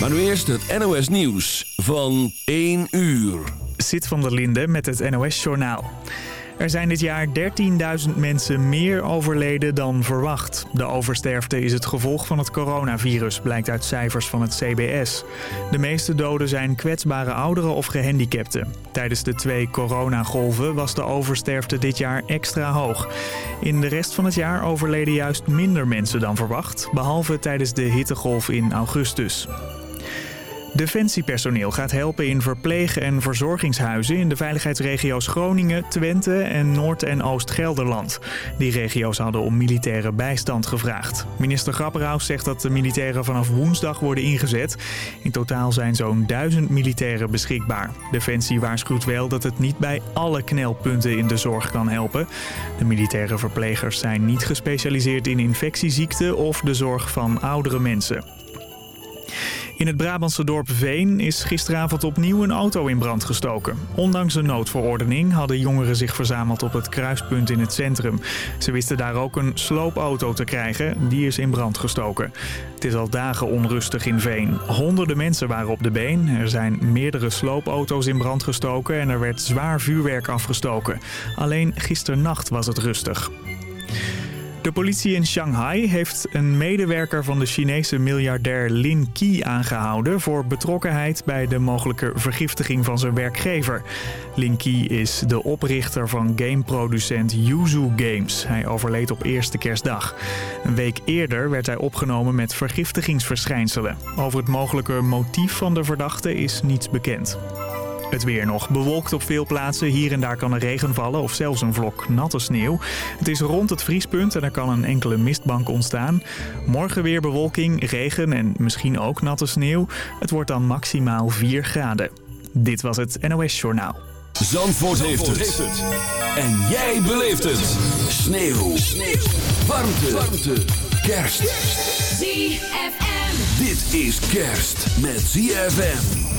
Maar nu eerst het NOS Nieuws van 1 uur. Zit van der Linde met het NOS Journaal. Er zijn dit jaar 13.000 mensen meer overleden dan verwacht. De oversterfte is het gevolg van het coronavirus, blijkt uit cijfers van het CBS. De meeste doden zijn kwetsbare ouderen of gehandicapten. Tijdens de twee coronagolven was de oversterfte dit jaar extra hoog. In de rest van het jaar overleden juist minder mensen dan verwacht, behalve tijdens de hittegolf in augustus. Defensiepersoneel gaat helpen in verpleeg- en verzorgingshuizen in de veiligheidsregio's Groningen, Twente en Noord- en Oost-Gelderland. Die regio's hadden om militaire bijstand gevraagd. Minister Grapperhaus zegt dat de militairen vanaf woensdag worden ingezet. In totaal zijn zo'n duizend militairen beschikbaar. Defensie waarschuwt wel dat het niet bij alle knelpunten in de zorg kan helpen. De militaire verplegers zijn niet gespecialiseerd in infectieziekten of de zorg van oudere mensen. In het Brabantse dorp Veen is gisteravond opnieuw een auto in brand gestoken. Ondanks een noodverordening hadden jongeren zich verzameld op het kruispunt in het centrum. Ze wisten daar ook een sloopauto te krijgen, die is in brand gestoken. Het is al dagen onrustig in Veen. Honderden mensen waren op de been. Er zijn meerdere sloopauto's in brand gestoken en er werd zwaar vuurwerk afgestoken. Alleen gisternacht was het rustig. De politie in Shanghai heeft een medewerker van de Chinese miljardair Lin Qi aangehouden... voor betrokkenheid bij de mogelijke vergiftiging van zijn werkgever. Lin Qi is de oprichter van gameproducent Yuzu Games. Hij overleed op eerste kerstdag. Een week eerder werd hij opgenomen met vergiftigingsverschijnselen. Over het mogelijke motief van de verdachte is niets bekend. Het weer nog bewolkt op veel plaatsen. Hier en daar kan er regen vallen of zelfs een vlok natte sneeuw. Het is rond het vriespunt en er kan een enkele mistbank ontstaan. Morgen weer bewolking, regen en misschien ook natte sneeuw. Het wordt dan maximaal 4 graden. Dit was het NOS Journaal. Zandvoort, heeft, het. En jij beleeft het. Sneeuw. sneeuw. Warmte. Warmte. Kerst. ZFM. Dit is kerst met ZFM.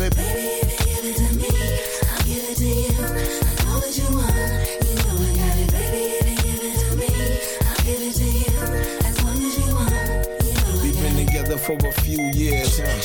It. We've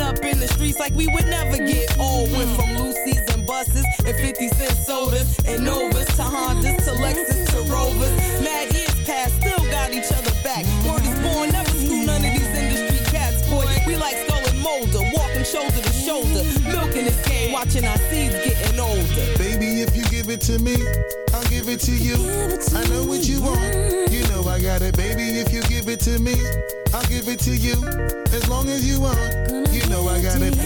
up in the streets like we would never get old. Went from Lucy's and buses and 50 cent sodas and Novas to Hondas to Lexus to Rovers. Mad years past, still got each other back. Word is born, never screw none of these industry cats, boy. We like Scully and Mulder, walking shoulder to shoulder, milking this game, watching our seeds getting older. Baby, if you give it to me, give it to you. I know what you want. You know I got it, baby. If you give it to me, I'll give it to you. As long as you want, you know I got it.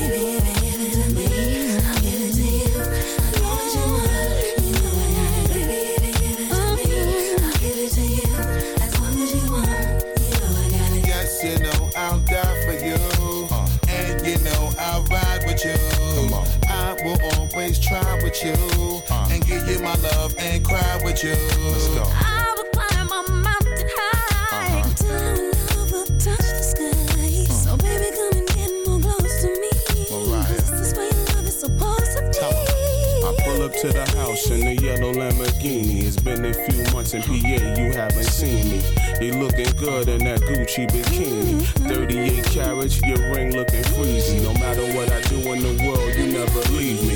Yes, you know I'll die for you. Uh. And you know I'll ride with you. I will always try with you. And give you my love and cry with you. Let's go. I will climb a mountain high uh-huh. until our love will touch the sky. So baby, come and get more close to me. This is where your love is supposed to be. I pull up to the house in the yellow Lamborghini. It's been a few months in PA, you haven't seen me. You looking good in that Gucci bikini. Mm-hmm. 38 carats, your ring looking freezy. No matter what I do in the world, you never leave me.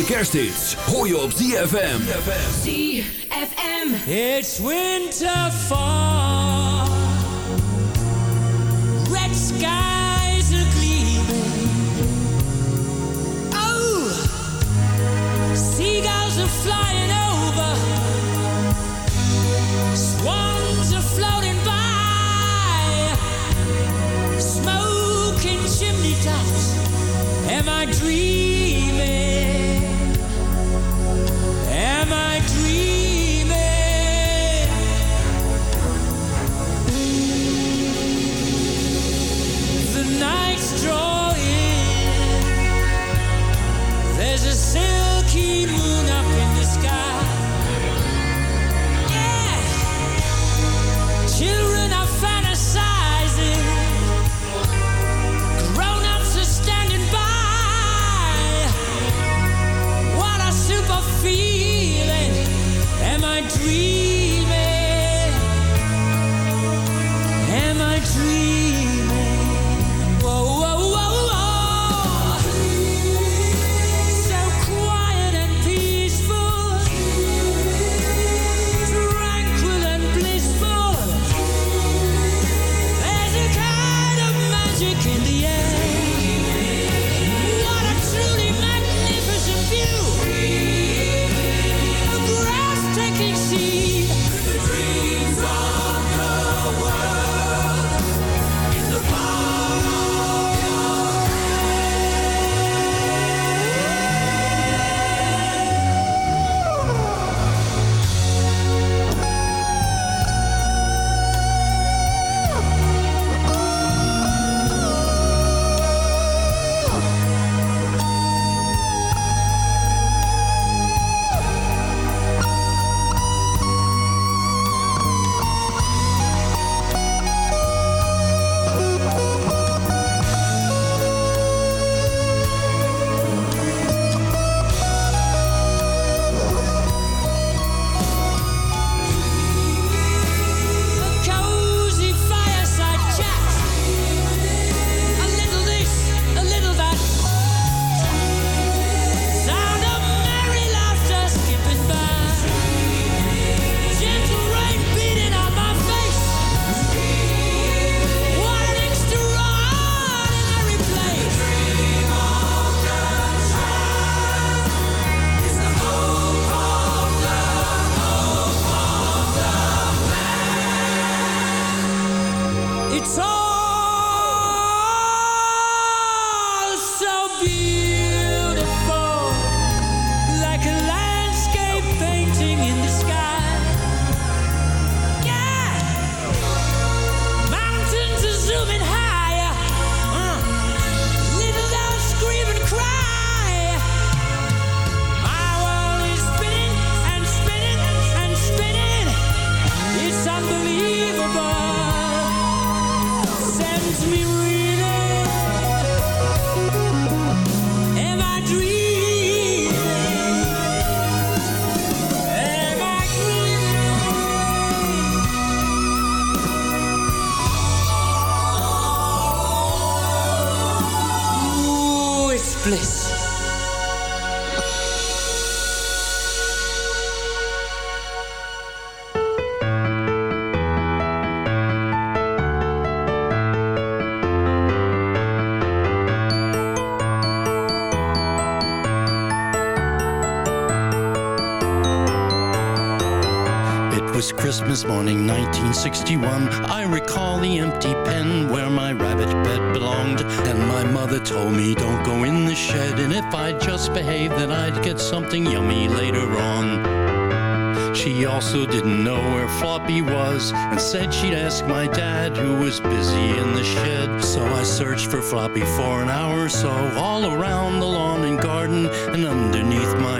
allergrootste kersthits hoor je op ZFM. ZFM. It's winter fall. Red skies are gleaming. Oh, seagulls are flying something yummy later on. She also didn't know where Floppy was and said she'd ask my dad who was busy in the shed. So I searched for Floppy for an hour or so all around the lawn and garden and underneath my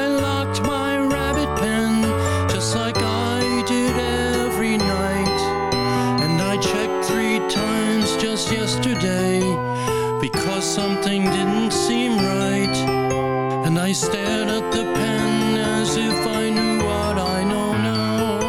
I stared at the pen as if I knew what I know now.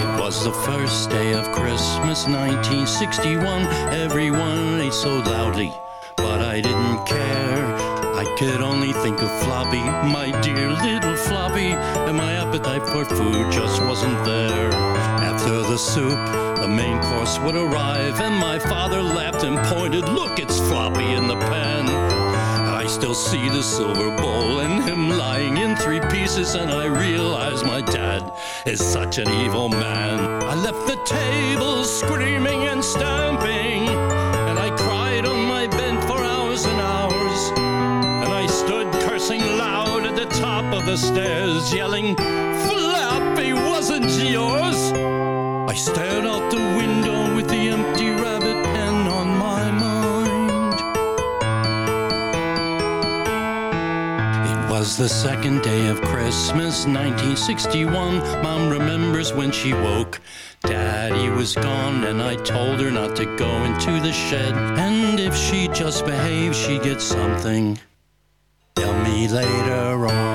It was the first day of Christmas 1961. Everyone ate so loudly, but I didn't care. I could only think of Floppy, my dear little Floppy, and my appetite for food just wasn't there. After the soup, the main course would arrive, and my father laughed and pointed, Look, it's Floppy in the pan. I still see the silver bowl and him lying in three pieces, and I realize my dad is such an evil man. I left the table screaming and stamping, and I cried on my bed for hours and hours. And I stood cursing loud at the top of the stairs, yelling, Floppy wasn't yours. Stared out the window with the empty rabbit pen on my mind. It was the second day of Christmas, 1961. Mom remembers when she woke. Daddy was gone, and I told her not to go into the shed. And if she just behaved, she'd get something. Tell me later on.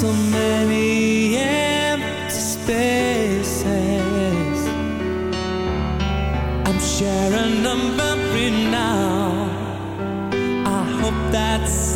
so many empty spaces. I'm sharing a memory now. I hope that's.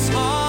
it's hard.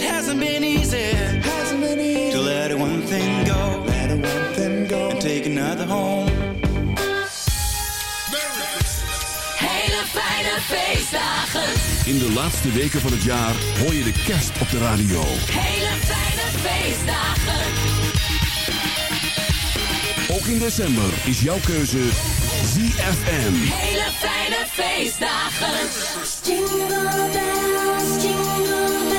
it hasn't been easy. Hasn't been easy. To let one thing go. Let one thing go. And take another home. Hele fijne feestdagen. In de laatste weken van het jaar hoor je de kerst op de radio. Hele fijne feestdagen. Ook in december is jouw keuze ZFM. Hele fijne feestdagen. Jingle bells, jingle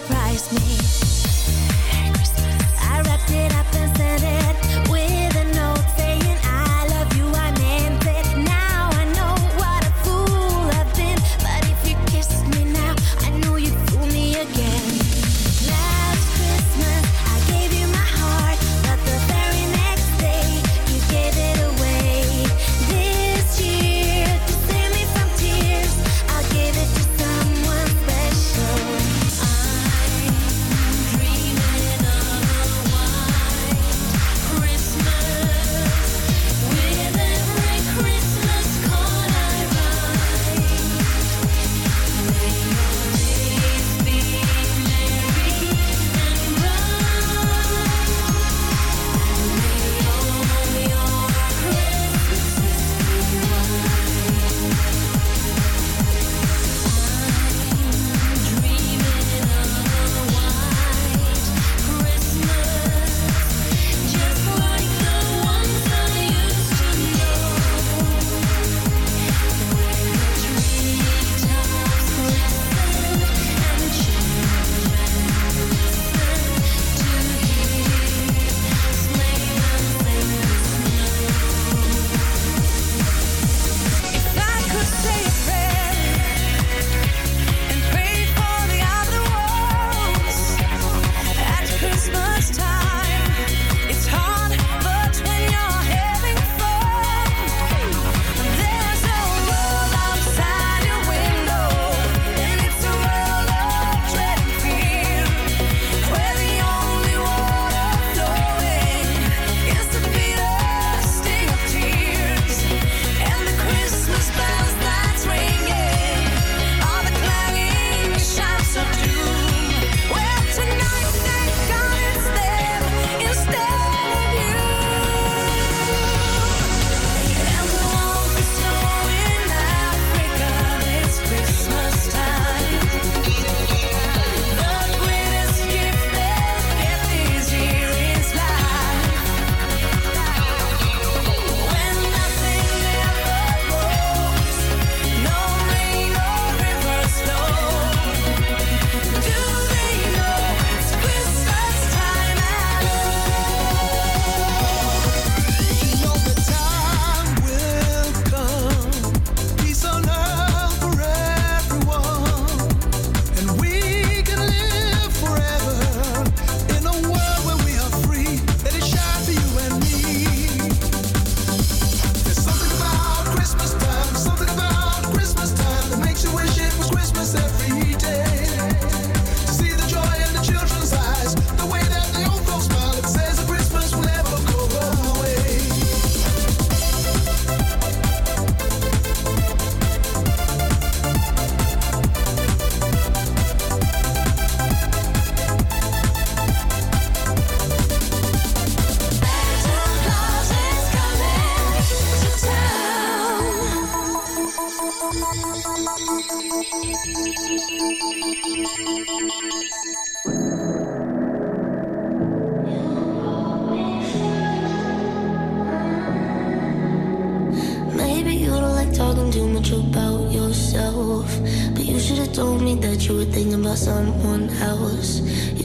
surprise me.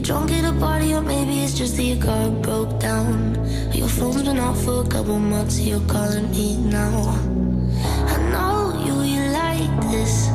Drunk at a party, or maybe it's just that your car broke down. Your phone's been off for a couple months, so you're calling me now. I know you, you like this.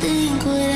think what I